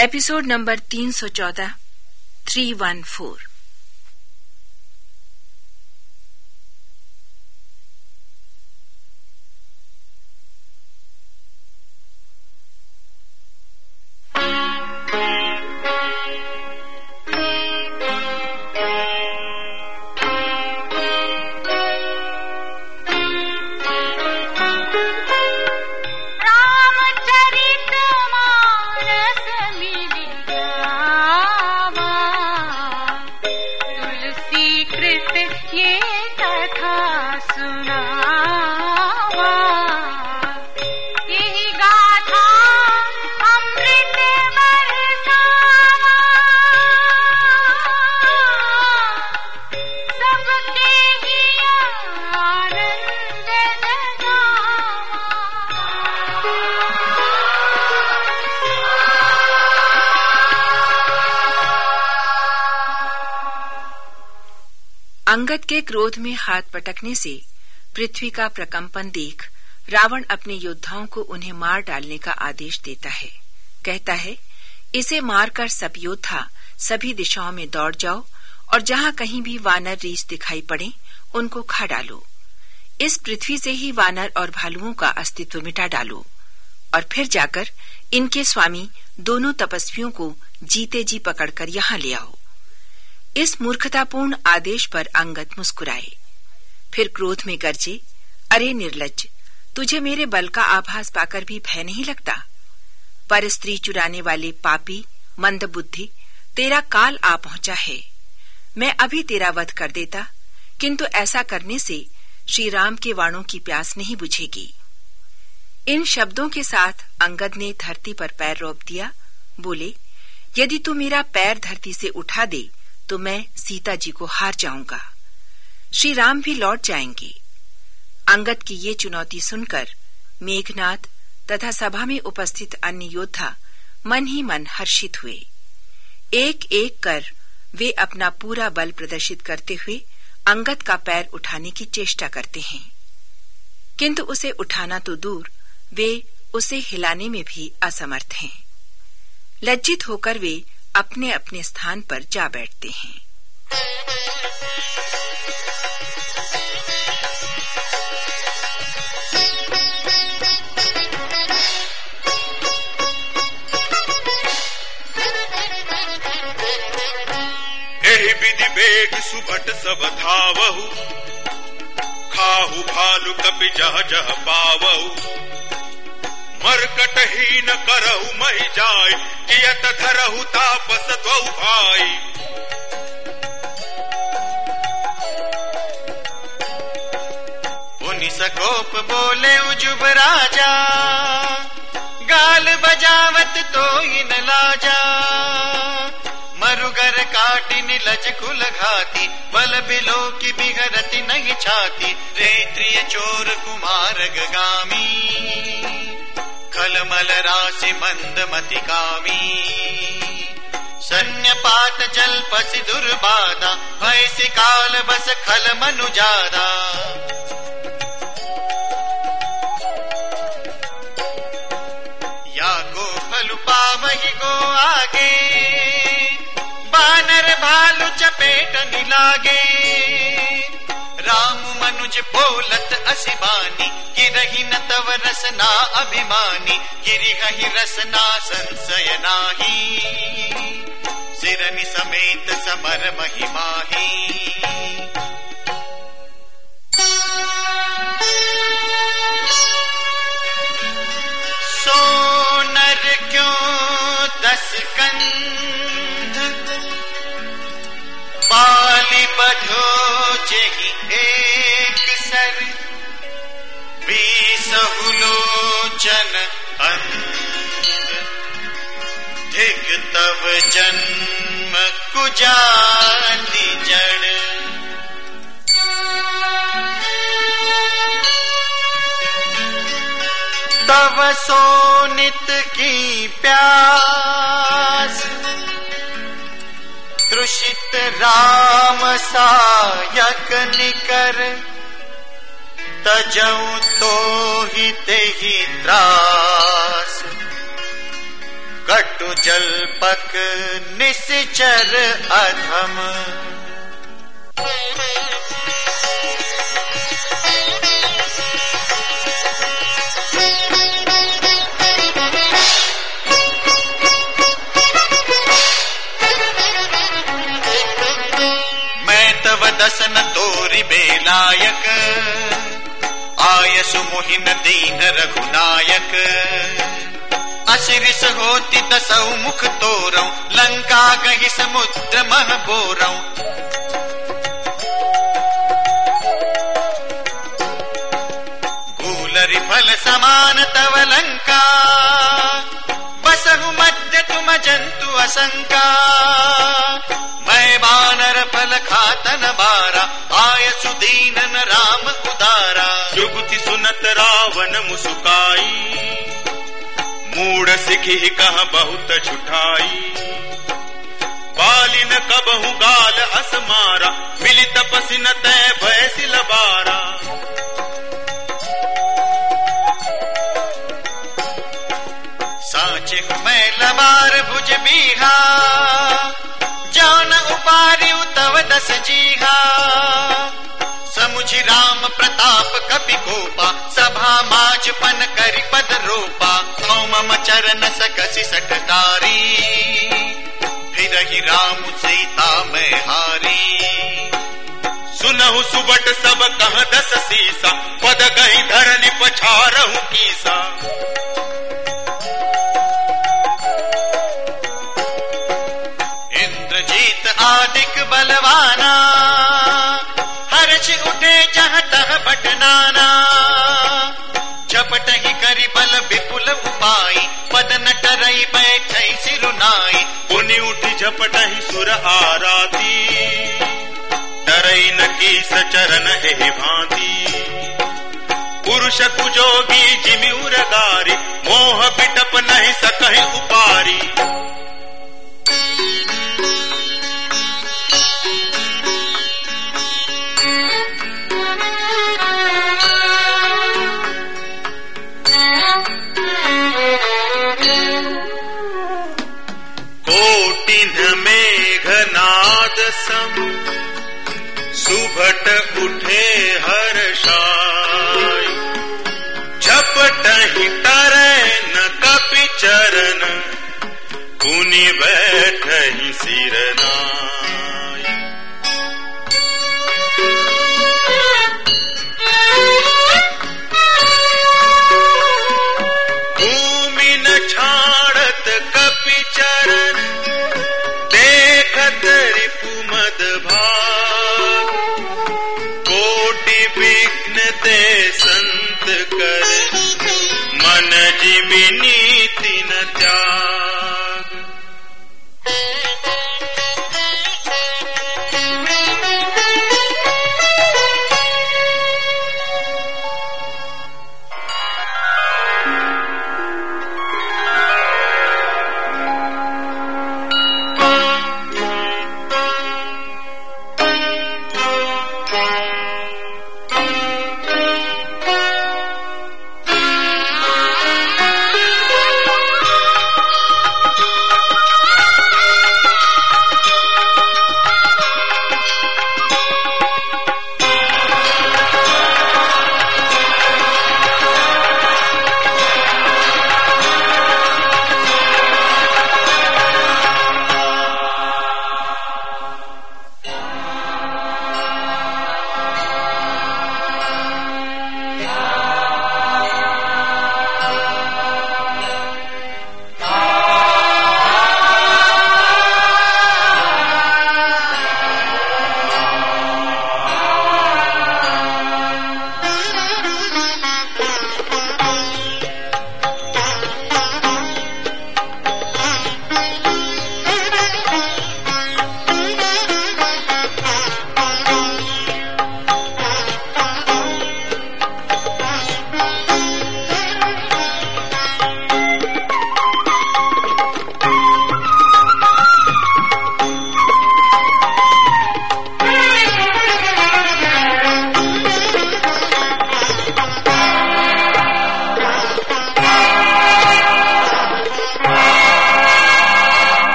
Episode number तीन सौ चौदह थ्री वन फोर सुना अंगद के क्रोध में हाथ पटकने से पृथ्वी का प्रकंपन देख रावण अपने योद्धाओं को उन्हें मार डालने का आदेश देता है। कहता है, इसे मारकर सब योद्धा सभी दिशाओं में दौड़ जाओ और जहाँ कहीं भी वानर रीछ दिखाई पड़े, उनको खा डालो। इस पृथ्वी से ही वानर और भालुओं का अस्तित्व मिटा डालो और फिर जाकर इनके स्वामी दोनों तपस्वियों को जीते जी पकड़कर यहाँ ले आओ। इस मूर्खतापूर्ण आदेश पर अंगद मुस्कुराए। फिर क्रोध में गर्जे, अरे निर्लज, तुझे मेरे बल का आभास पाकर भी भय नहीं लगता? पर स्त्री चुराने वाले पापी, मंद बुद्धि, तेरा काल आ पहुँचा है। मैं अभी तेरा वध कर देता, किंतु ऐसा करने से श्री राम के वाणों की प्यास नहीं बुझेगी। इन शब्दों के साथ अंगद ने धरती पर पैर रोप दिया। बोले, यदि तू मेरा पैर धरती से उठा दे तो मैं सीता जी को हार जाऊँगा। श्री राम भी लौट जाएँगे। अंगद की ये चुनौती सुनकर मेघनाथ तथा सभा में उपस्थित अन्य योद्धा मन ही मन हर्षित हुए। एक एक कर वे अपना पूरा बल प्रदर्शित करते हुए अंगद का पैर उठाने की चेष्टा करते हैं। किंतु उसे उठाना तो दूर, वे उसे हिलाने में भी असमर्थ हैं। लज्जित होकर वे अपने अपने स्थान पर जा बैठते हैं। विधि बेग सुभट सब धावहु। खाहु भालु कपि जह जह पावहु। मरकट ही न करहु मही जाय कियत धरहु तापस द्वौ भाई सकोप बोले उजुब राजा, गाल बजावत तो इन लाजा। मरुगर काटी निलज कुल घाती बल बिलो की बिगरती नहीं छाती। रेत्रिय चोर कुमार गगामी। खलमल राशि मंद मति कामी सन्यपात जल पसी दुर्बादा भैसी काल बस खल मनु जादा या गो फलु पावही गो आगे, बानर भालू चपेट निलागे। मनुज बोलत असिबानी गिरही न तव रसना अभिमानी गिरिहि रसना संशय नाही सिरनि समेत समर महिमाही बीसहुलोचन अंध धिक तव जन्म कुजाति जड़ तव सोनित की प्यास। तृषित राम सायक निकर। तजऊ तो ही ते ही त्रास। कटु जल्पक निश्चर अधम। मैं तव दसन तोरि बेलायक। आयसु मोहिन दीन रघुनायक। अशिरिस होती दसौ मुख तोरौ लंका गही समुद्र मह बोरौ गूलरि फल समान तव लंका। बसहु मध्य तुम जंतु असंका। मैं बानर फल खातन बारा, आय सुदीनन राम उदारा। जुगति सुनत रावण मुसुकाई मूड सिखी कह बहुत छुटाई। बालिन कबहु गाल असमारा मिली तपसिन तय भय बारा। साचे मैं लबार भुज बीहा। जान उपारी तव दस जीहा। समुझ राम प्रताप कपि गोपा, सभा माज पन करि पद रोपा। मम चरण सकसी सटदारी फिर ही राम सीता मैं हारी। सुनहु सुबट सब कह दस सीसा, पद गई धरनी पछारहु कीसा। बलवाना। हर्ष उठे जह तह बटनाना। झपट ही करी बल विपुल उपाय पद न टरई बैठ सिरुनाई पुनि उठी झपट ही सुर आराती। डरई न की सचरण हे भांति। पुरुष कुजोगी जिमि उरगारी मोह बिटप नहीं सकहि उपारी। सम सुभट उठे हर्षाय झपट ही तर न कपि चरण कुनि बैठ ही सिरना मान जी बिनीति न त्याग।